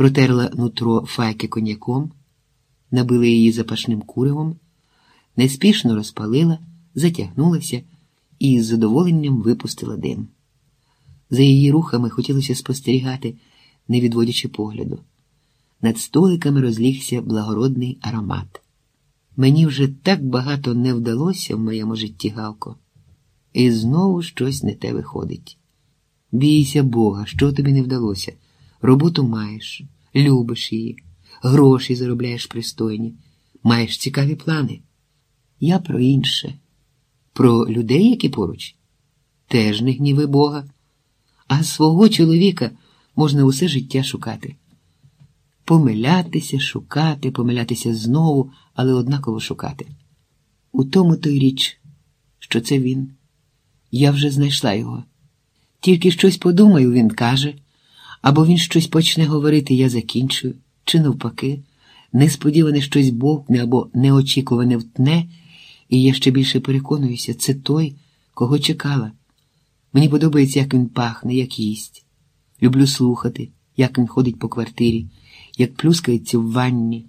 протерла нутро файки коньяком, набила її запашним куривом, неспішно розпалила, затягнулася і з задоволенням випустила дим. За її рухами хотілося спостерігати, не відводячи погляду. Над столиками розлігся благородний аромат. Мені вже так багато не вдалося в моєму житті, Галко, і знову щось не те виходить. Бійся Бога, що тобі не вдалося. Роботу маєш, любиш її, гроші заробляєш пристойні, маєш цікаві плани. Я про інше, про людей, які поруч, теж не гніви Бога, а свого чоловіка можна усе життя шукати. Помилятися, шукати, помилятися знову, але однаково шукати. У тому той річ, що це він. Я вже знайшла його. Тільки щось подумаю, він каже, або він щось почне говорити, я закінчую, чи навпаки, несподіване щось бовкне або неочікуване втне, і я ще більше переконуюся, це той, кого чекала. Мені подобається, як він пахне, як їсть. Люблю слухати, як він ходить по квартирі, як плюскається в ванні.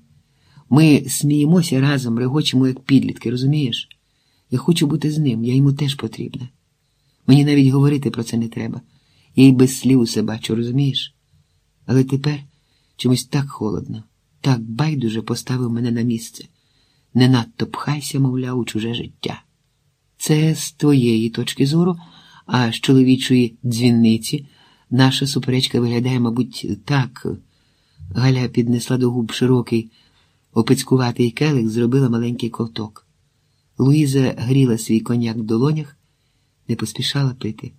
Ми сміємося разом, регочемо, як підлітки, розумієш? Я хочу бути з ним, я йому теж потрібна. Мені навіть говорити про це не треба. Я й без слів усе бачу, розумієш? Але тепер чомусь так холодно, так байдуже поставив мене на місце. Не надто пхайся, мовляв, у чуже життя. Це з твоєї точки зору, а з чоловічої дзвінниці наша суперечка виглядає, мабуть, так. Галя піднесла до губ широкий, опицькуватий келих, зробила маленький ковток. Луїза гріла свій коняк в долонях не поспішала пити.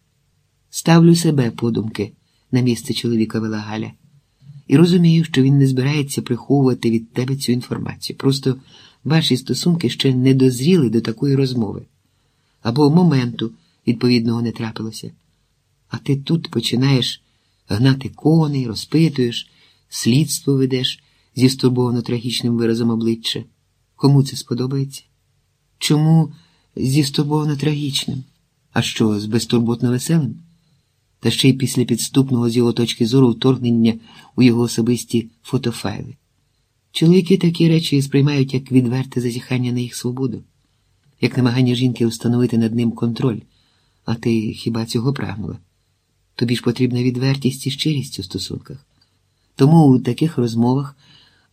Ставлю себе подумки на місце чоловіка вела Галя, і розумію, що він не збирається приховувати від тебе цю інформацію. Просто ваші стосунки ще не дозріли до такої розмови, або моменту відповідного не трапилося. А ти тут починаєш гнати коней, розпитуєш, слідство ведеш зі стурбовано трагічним виразом обличчя. Кому це сподобається? Чому зі стурбовано трагічним? А що, з безтурботно веселим? Та ще й після підступного з його точки зору вторгнення у його особисті фотофайли. Чоловіки такі речі сприймають як відверте зазіхання на їх свободу, як намагання жінки встановити над ним контроль, а ти хіба цього прагнула? Тобі ж потрібна відвертість і щирість у стосунках. Тому у таких розмовах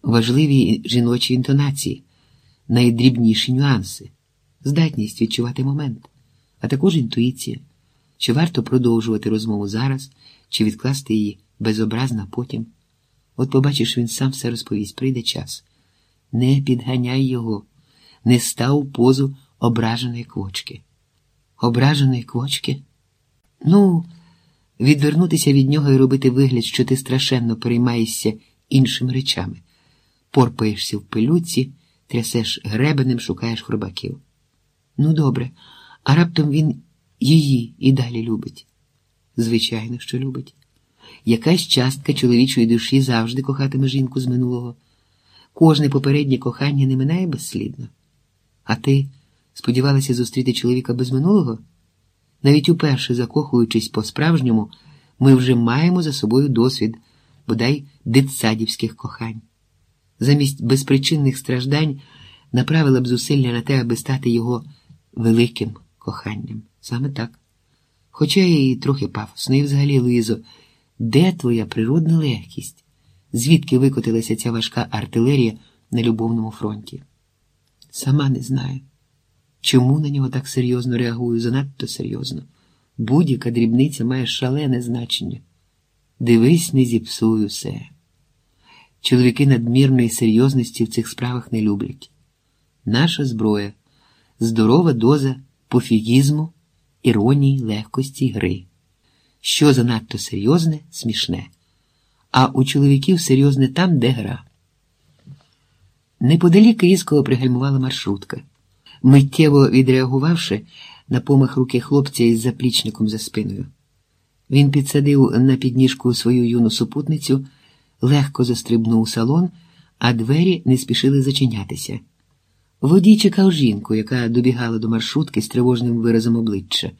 важливі жіночі інтонації, найдрібніші нюанси, здатність відчувати момент а також інтуїція, чи варто продовжувати розмову зараз, чи відкласти її безобразно потім. От побачиш, він сам все розповість, прийде час. Не підганяй його, не став позу ображеної квочки. Ображеної квочки? Ну, відвернутися від нього і робити вигляд, що ти страшенно переймаєшся іншими речами, порпаєшся в пилюці, трясеш гребенем, шукаєш хробаків. Ну, добре. А раптом він її і далі любить. Звичайно, що любить. Якась частка чоловічої душі завжди кохатиме жінку з минулого. Кожне попереднє кохання не минає безслідно. А ти сподівалася зустріти чоловіка без минулого? Навіть уперше закохуючись по-справжньому, ми вже маємо за собою досвід, бодай дитсадівських кохань. Замість безпричинних страждань направила б зусилля на те, аби стати його великим коханням. Саме так. Хоча я і трохи пафосно, і взагалі, Луїзо, де твоя природна легкість? Звідки викотилася ця важка артилерія на любовному фронті? Сама не знаю. Чому на нього так серйозно реагую, занадто серйозно. Будь-яка дрібниця має шалене значення. Дивись, не зіпсуй усе. Чоловіки надмірної серйозності в цих справах не люблять. Наша зброя здорова доза пофігізму, іронії, легкості гри. Що занадто серйозне, смішне, а у чоловіків серйозне там, де гра. Неподалік різко пригальмувала маршрутка. Миттєво відреагувавши на помах руки хлопця із заплічником за спиною. Він підсадив на підніжку свою юну супутницю, легко застрибнув у салон, а двері не спішили зачинятися. Водій чекав жінку, яка добігала до маршрутки з тривожним виразом обличчя.